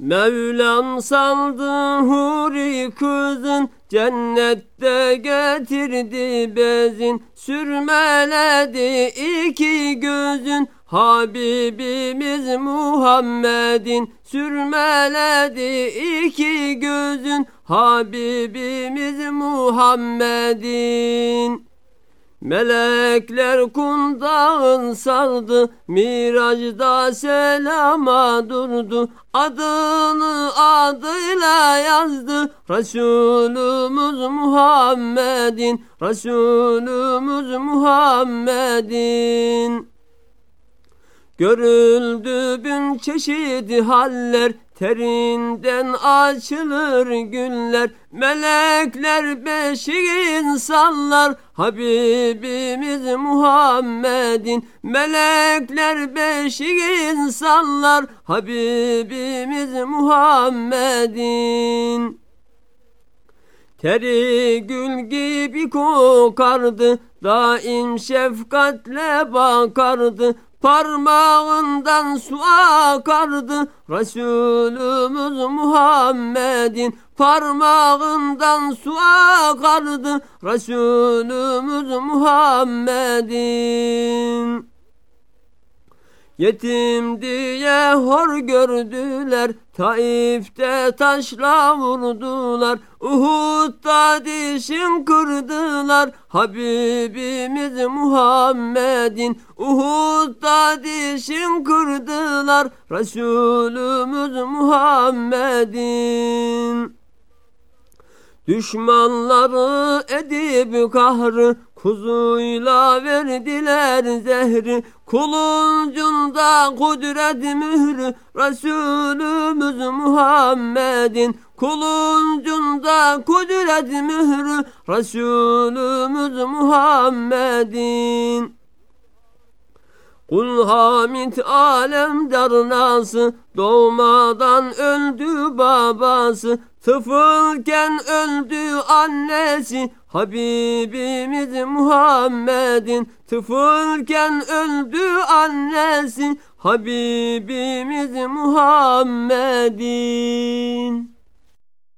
Mevlam saldı huri kızın Cennette getirdi bezin. Sürmeledi iki gözün Habibimiz Muhammed'in. Sürmeledi iki gözün Habibimiz Muhammed'in Melekler kundağın saldı, Miracda selama durdu, Adını adıyla yazdı, Resulümüz Muhammed'in, Resulümüz Muhammed'in. Görüldü bin çeşit haller, Terinden açılır güller, melekler beşik insanlar, Habibimiz Muhammed'in, melekler beşik insanlar, Habibimiz Muhammed'in. Teri gül gibi kokardı, daim şefkatle bakardı, Parmağından su akardı Resulümüz Muhammed'in. Parmağından su akardı Resulümüz Muhammed'in Yetim diye hor gördüler Taif'te taşla vurdular. Uhud'da dişin kırdılar Habibimiz Muhammed'in. Uhud'da dişin kırdılar Resulümüz Muhammed'in. Düşmanları edip kahrı Kuzuyla verdiler zehri Kuluncunda kudret mührü. Resulümüz Muhammed'in Kuluncunda kudret mührü. Resulümüz Muhammed'in Kul hamid alem darnası Doğmadan öldü babası. Tıfılken öldü annesi Habibimiz Muhammed'in. Tıfılken öldü annesi Habibimiz Muhammed'in